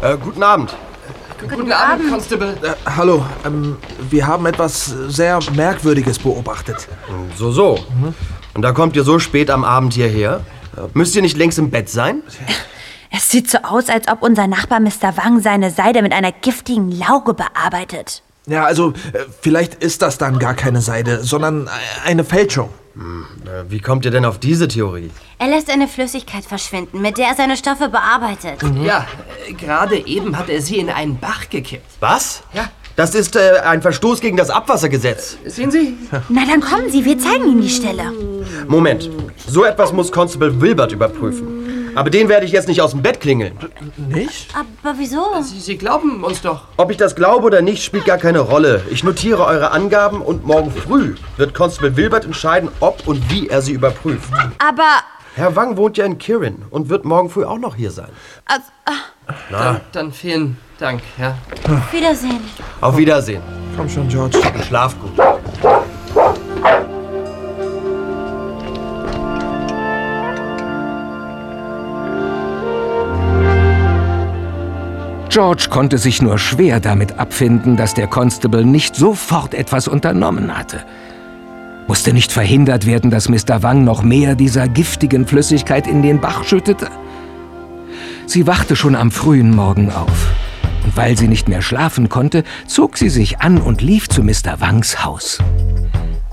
Äh, guten Abend. Guten, Abend, Constable. Äh, hallo, ähm, wir haben etwas sehr Merkwürdiges beobachtet. So, so. Und da kommt ihr so spät am Abend hierher? Müsst ihr nicht längst im Bett sein? Es sieht so aus, als ob unser Nachbar Mr. Wang seine Seide mit einer giftigen Lauge bearbeitet. Ja, also, äh, vielleicht ist das dann gar keine Seide, sondern äh, eine Fälschung. Äh, Wie kommt ihr denn auf diese Theorie? Er lässt eine Flüssigkeit verschwinden, mit der er seine Stoffe bearbeitet. Ja, äh, gerade eben hat er sie in einen Bach gekippt. Was? Ja, Das ist äh, ein Verstoß gegen das Abwassergesetz. Sehen Sie? Na, dann kommen Sie, wir zeigen Ihnen die Stelle. Moment, so etwas muss Constable Wilbert überprüfen. Aber den werde ich jetzt nicht aus dem Bett klingeln. Nicht? Aber wieso? Sie, Sie glauben uns doch. Ob ich das glaube oder nicht, spielt gar keine Rolle. Ich notiere eure Angaben und morgen früh wird Constable Wilbert entscheiden, ob und wie er sie überprüft. Aber, Herr Wang wohnt ja in Kirin und wird morgen früh auch noch hier sein. also, ah, Na, Dann vielen Dank, ja. Wiedersehen. auf Wiedersehen. Komm schon, George. Und schlaf gut. George konnte sich nur schwer damit abfinden, dass der Constable nicht sofort etwas unternommen hatte. Musste nicht verhindert werden, dass Mr. Wang noch mehr dieser giftigen Flüssigkeit in den Bach schüttete? Sie wachte schon am frühen Morgen auf. Und weil sie nicht mehr schlafen konnte, zog sie sich an und lief zu Mr. Wangs Haus.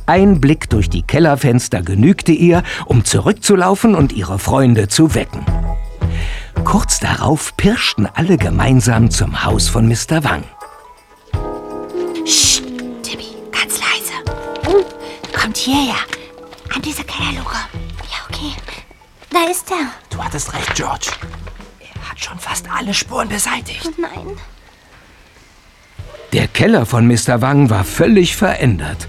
Ein Blick durch die Kellerfenster genügte ihr, um zurückzulaufen und ihre Freunde zu wecken. Kurz darauf pirschten alle gemeinsam zum Haus von Mr. Wang. Psst, Timmy, ganz leise. Kommt hierher. An diese Kellerluke. Ja, okay. Da ist er. Du hattest recht, George. Er hat schon fast alle Spuren beseitigt. Oh nein. Der Keller von Mr. Wang war völlig verändert.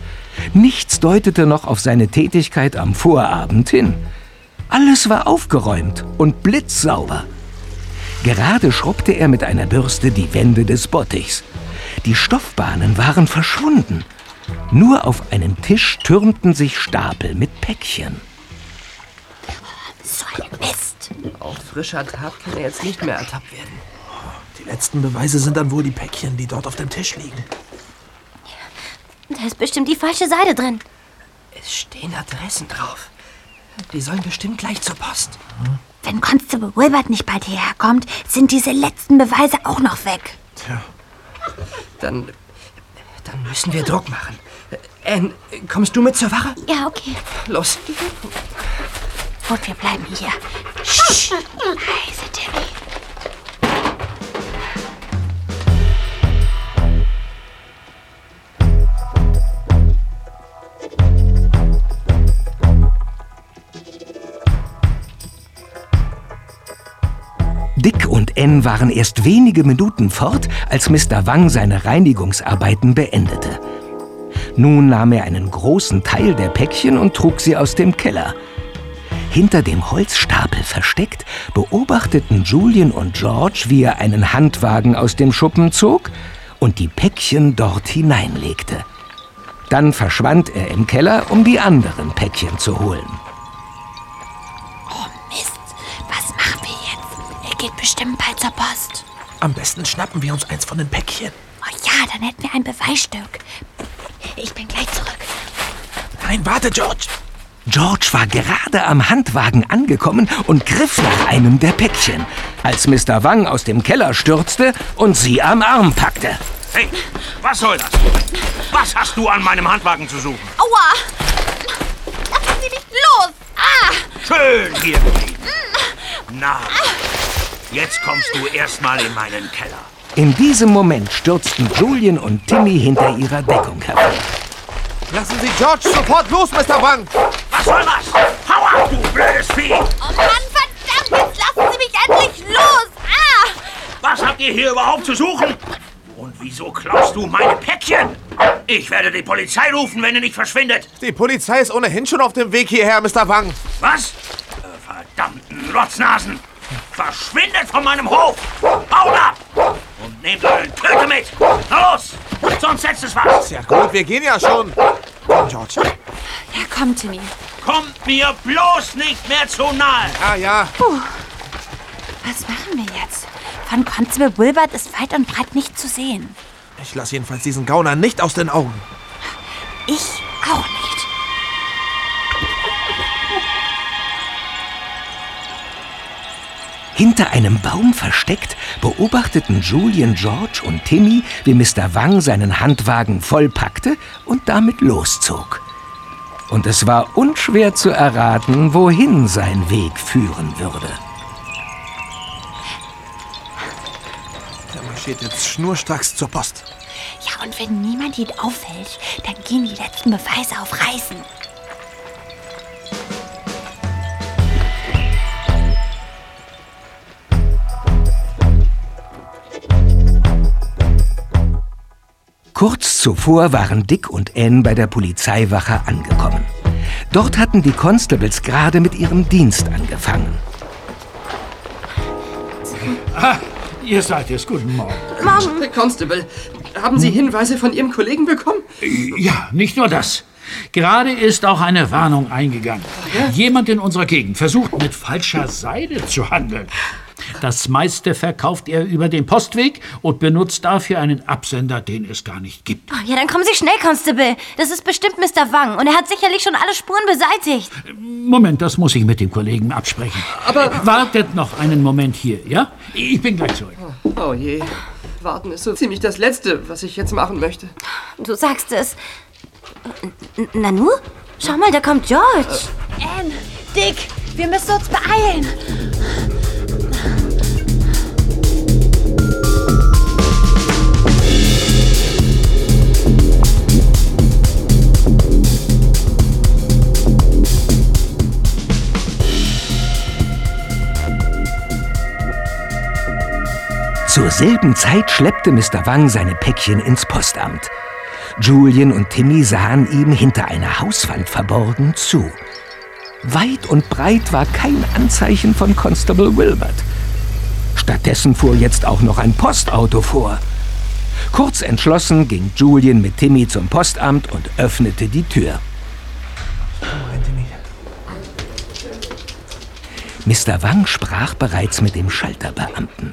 Nichts deutete noch auf seine Tätigkeit am Vorabend hin. Alles war aufgeräumt und blitzsauber. Gerade schrubbte er mit einer Bürste die Wände des Bottichs. Die Stoffbahnen waren verschwunden. Nur auf einem Tisch türmten sich Stapel mit Päckchen. So ein Mist. Auf frischer Tat kann er jetzt nicht mehr ertappt werden. Die letzten Beweise sind dann wohl die Päckchen, die dort auf dem Tisch liegen. Da ist bestimmt die falsche Seite drin. Es stehen Adressen drauf. Die sollen bestimmt gleich zur Post. Wenn Constable Wilbert nicht bald hierher kommt, sind diese letzten Beweise auch noch weg. Tja, Dann, dann müssen wir Druck machen. Anne, kommst du mit zur Wache? Ja, okay. Los. Gut, wir bleiben hier. Shh. Leise, Timmy. Dick und Ann waren erst wenige Minuten fort, als Mr. Wang seine Reinigungsarbeiten beendete. Nun nahm er einen großen Teil der Päckchen und trug sie aus dem Keller. Hinter dem Holzstapel versteckt, beobachteten Julian und George, wie er einen Handwagen aus dem Schuppen zog und die Päckchen dort hineinlegte. Dann verschwand er im Keller, um die anderen Päckchen zu holen. Geht bestimmt bald zur Post. am besten schnappen wir uns eins von den Päckchen. Oh ja, dann hätten wir ein Beweisstück. Ich bin gleich zurück. Nein, warte, George. George war gerade am Handwagen angekommen und griff nach einem der Päckchen, als Mr. Wang aus dem Keller stürzte und sie am Arm packte. Hey, was soll das? Was hast du an meinem Handwagen zu suchen? Aua! Lassen Sie mich los! Ah! Schön hier geblieben. Na, jetzt kommst du erstmal in meinen Keller. In diesem Moment stürzten Julian und Timmy hinter ihrer Deckung hervor. Lassen Sie George sofort los, Mr. Wang. Was soll das? Hau ab, du blödes Vieh! Oh Mann, verdammt! Jetzt lassen Sie mich endlich los! Ah! Was habt ihr hier überhaupt zu suchen? Und wieso klaust du meine Päckchen? Ich werde die Polizei rufen, wenn ihr nicht verschwindet. Die Polizei ist ohnehin schon auf dem Weg hierher, Mr. Wang. Was? Äh, Verdammten Rotznasen! Verschwindet von meinem Hof! Haut ab! Und nehmt euren Töte mit! Na los! Sonst setzt es was! Ja gut, wir gehen ja schon. Komm, George. Ja, komm, Timmy. Kommt mir bloß nicht mehr zu nahe! Ah ja, Was machen wir jetzt? Von Constable Wilbert ist weit und breit nicht zu sehen. ich lasse jedenfalls diesen Gauner nicht aus den Augen. Ich auch nicht. Hinter einem Baum versteckt beobachteten Julian, George und Timmy, wie Mr. Wang seinen Handwagen vollpackte und damit loszog. Und es war unschwer zu erraten, wohin sein Weg führen würde. Der marschiert jetzt schnurstracks zur Post. Ja, und wenn niemand ihn auffällt, dann gehen die letzten Beweise auf Reisen. Kurz zuvor waren Dick und Anne bei der Polizeiwache angekommen. Dort hatten die Constables gerade mit ihrem Dienst angefangen. Ah, ihr seid es. Guten Morgen. Morgen. Herr Constable, haben Sie Hinweise von Ihrem Kollegen bekommen? Ja, nicht nur das. Gerade ist auch eine Warnung eingegangen. Jemand in unserer Gegend versucht mit falscher Seide zu handeln. Das meiste verkauft er über den Postweg und benutzt dafür einen Absender, den es gar nicht gibt. Oh, ja, dann kommen Sie schnell, Constable. Das ist bestimmt Mr. Wang und er hat sicherlich schon alle Spuren beseitigt. Moment, das muss ich mit dem Kollegen absprechen. Aber wartet noch einen Moment hier, ja? Ich bin gleich zurück. Oh je. Warten ist so ziemlich das Letzte, was ich jetzt machen möchte. Du sagst es. Nanu? Schau mal, da kommt George. Anne, Dick, wir müssen uns beeilen. Zur selben Zeit schleppte Mr. Wang seine Päckchen ins Postamt. Julian und Timmy sahen ihm hinter einer Hauswand verborgen zu. Weit und breit war kein Anzeichen von Constable Wilbert. Stattdessen fuhr jetzt auch noch ein Postauto vor. Kurz entschlossen ging Julian mit Timmy zum Postamt und öffnete die Tür. Mr. Wang sprach bereits mit dem Schalterbeamten.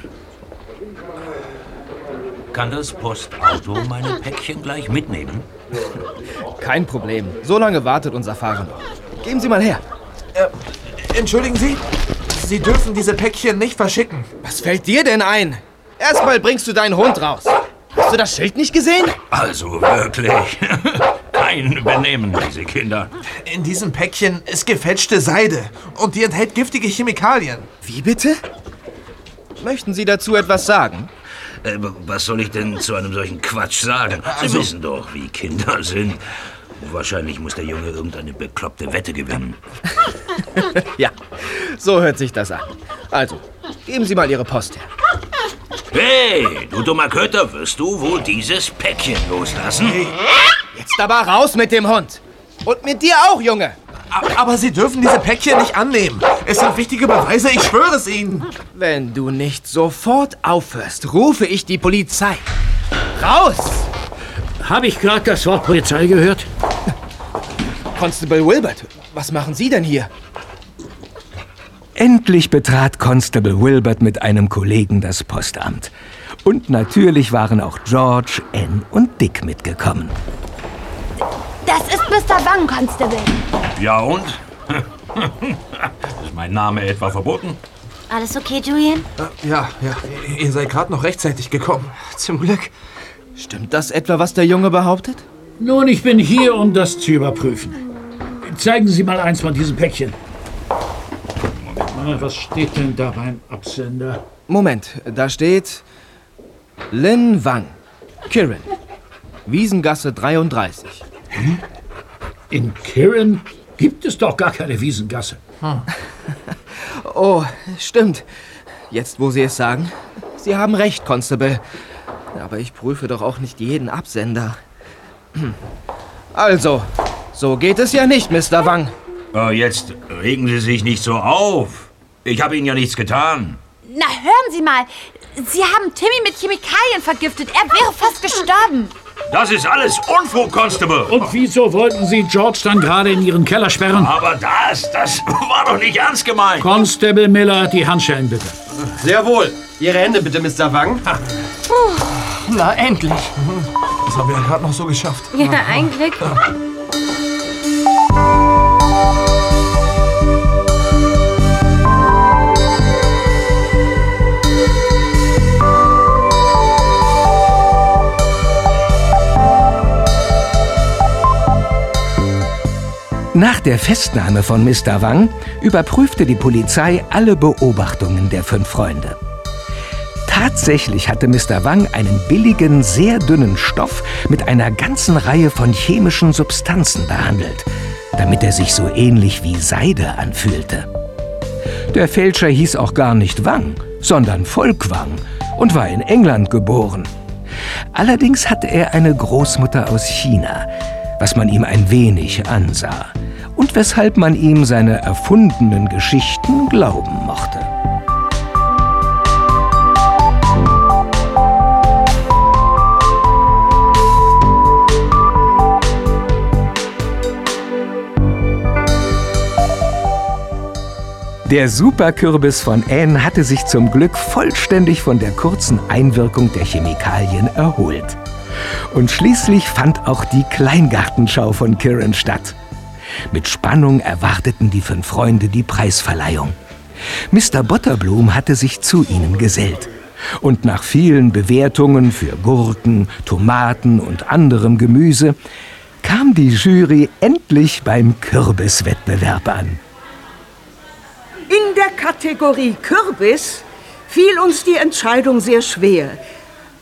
Kann das Postauto meine Päckchen gleich mitnehmen? Kein Problem. So lange wartet unser Fahrer noch. Geben Sie mal her. Äh, entschuldigen Sie? Sie dürfen diese Päckchen nicht verschicken. Was fällt dir denn ein? Erstmal bringst du deinen Hund raus. Hast du das Schild nicht gesehen? Also wirklich. Kein Benehmen, diese Kinder. In diesem Päckchen ist gefälschte Seide und die enthält giftige Chemikalien. Wie bitte? Möchten Sie dazu etwas sagen? Äh, was soll ich denn zu einem solchen Quatsch sagen? Sie Also- wissen doch, wie Kinder sind. Wahrscheinlich muss der Junge irgendeine bekloppte Wette gewinnen. ja, so hört sich das an. Also, geben Sie mal Ihre Post her. Hey, du dummer Köter, wirst du wohl dieses Päckchen loslassen? Jetzt aber raus mit dem Hund. Und mit dir auch, Junge. Aber Sie dürfen diese Päckchen nicht annehmen. Es sind wichtige Beweise, ich schwöre es Ihnen. Wenn du nicht sofort aufhörst, rufe ich die Polizei. Raus! Habe ich gerade das Wort Polizei gehört? Constable Wilbert, was machen Sie denn hier? Endlich betrat Constable Wilbert mit einem Kollegen das Postamt. Und natürlich waren auch George, Ann und Dick mitgekommen. Das ist Mr. Wang, Constable. Ja und? ist mein Name etwa verboten? Alles okay, Julian? Ja, ja, ihr seid gerade noch rechtzeitig gekommen. Zum Glück. Stimmt das etwa, was der Junge behauptet? Nun, ich bin hier, um das zu überprüfen. Zeigen Sie mal eins von diesen Päckchen. Moment mal, was steht denn da beim Absender? Moment, da steht Lin Wang, Kirin, Wiesengasse 33. Hä? In Kirin gibt es doch gar keine Wiesengasse. Oh, stimmt. Jetzt, wo Sie es sagen. Sie haben recht, Constable. Aber ich prüfe doch auch nicht jeden Absender. Also, so geht es ja nicht, Mr. Wang. Äh, jetzt regen Sie sich nicht so auf. Ich habe Ihnen ja nichts getan. Na, hören Sie mal. Sie haben Timmy mit Chemikalien vergiftet. Er wäre fast gestorben. Das ist alles Unfug, Constable. Und wieso wollten Sie George dann gerade in Ihren Keller sperren? Aber das, das war doch nicht ernst gemeint. Constable Miller, die Handschellen bitte. Sehr wohl. Ihre Hände bitte, Mr. Wang. Na, endlich. Das haben wir ja gerade noch so geschafft. Ja, ein Glück. Nach der Festnahme von Mr. Wang überprüfte die Polizei alle Beobachtungen der fünf Freunde. Tatsächlich hatte Mr. Wang einen billigen, sehr dünnen Stoff mit einer ganzen Reihe von chemischen Substanzen behandelt, damit er sich so ähnlich wie Seide anfühlte. Der Fälscher hieß auch gar nicht Wang, sondern Volkwang und war in England geboren. Allerdings hatte er eine Großmutter aus China, was man ihm ein wenig ansah und weshalb man ihm seine erfundenen Geschichten glauben mochte. Der Superkürbis von Anne hatte sich zum Glück vollständig von der kurzen Einwirkung der Chemikalien erholt. Und schließlich fand auch die Kleingartenschau von Kirin statt. Mit Spannung erwarteten die fünf Freunde die Preisverleihung. Mr. Butterbloom hatte sich zu ihnen gesellt. Und nach vielen Bewertungen für Gurken, Tomaten und anderem Gemüse kam die Jury endlich beim Kürbiswettbewerb an. In der Kategorie Kürbis fiel uns die Entscheidung sehr schwer.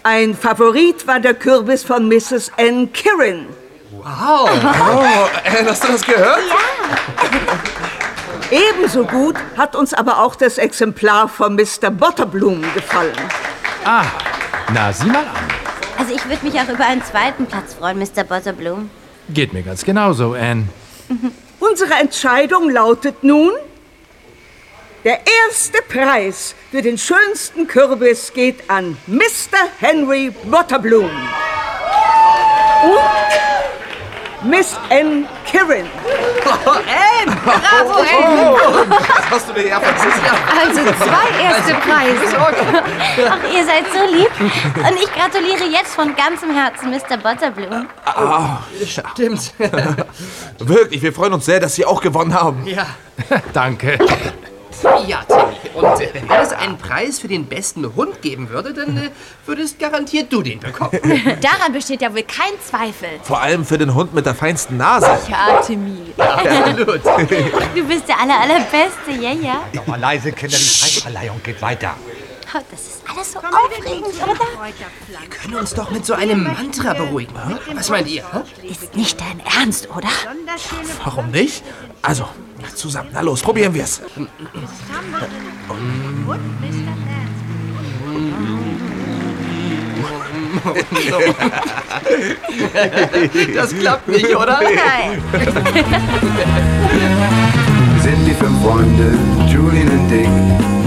Ein Favorit war der Kürbis von Mrs. N. Kirin. Wow! Oh, Anne, hast du das gehört? Ebenso gut hat uns aber auch das Exemplar von Mr. Butterbloom gefallen. Ah, na, sieh mal an. Also ich würde mich auch über einen zweiten Platz freuen, Mr. Butterbloom. Geht mir ganz genauso, Anne. Unsere Entscheidung lautet nun, der erste Preis für den schönsten Kürbis geht an Mr. Henry Butterbloom. Und Miss N. Kirin. Anne! Bravo, Anne! Das hast du dir ja versichert. Also zwei erste Preise. Ach, ihr seid so lieb. Und ich gratuliere jetzt von ganzem Herzen, Mr. Butterbloom. Ah, Stimmt. wirklich, wir freuen uns sehr, dass Sie auch gewonnen haben. Ja. Danke. Ja. Und äh, wenn es einen Preis für den besten Hund geben würde, dann äh, würdest garantiert du den bekommen. Daran besteht ja wohl kein Zweifel. Vor allem für den Hund mit der feinsten Nase. Ja, Timmy. Absolut. Du bist der aller, allerbeste, ja, ja. Doch mal leise, Kinder, die Preisverleihung geht weiter. Das ist alles so aufregend, oder? Wir können uns doch mit so einem Mantra beruhigen. hm? Was meint ihr? hm? Ist nicht dein Ernst, oder? Warum nicht? Also, zusammen. Na los, probieren wir's. Das klappt nicht, oder? Nein. Wir sind die fünf Freunde, Julian und Dick,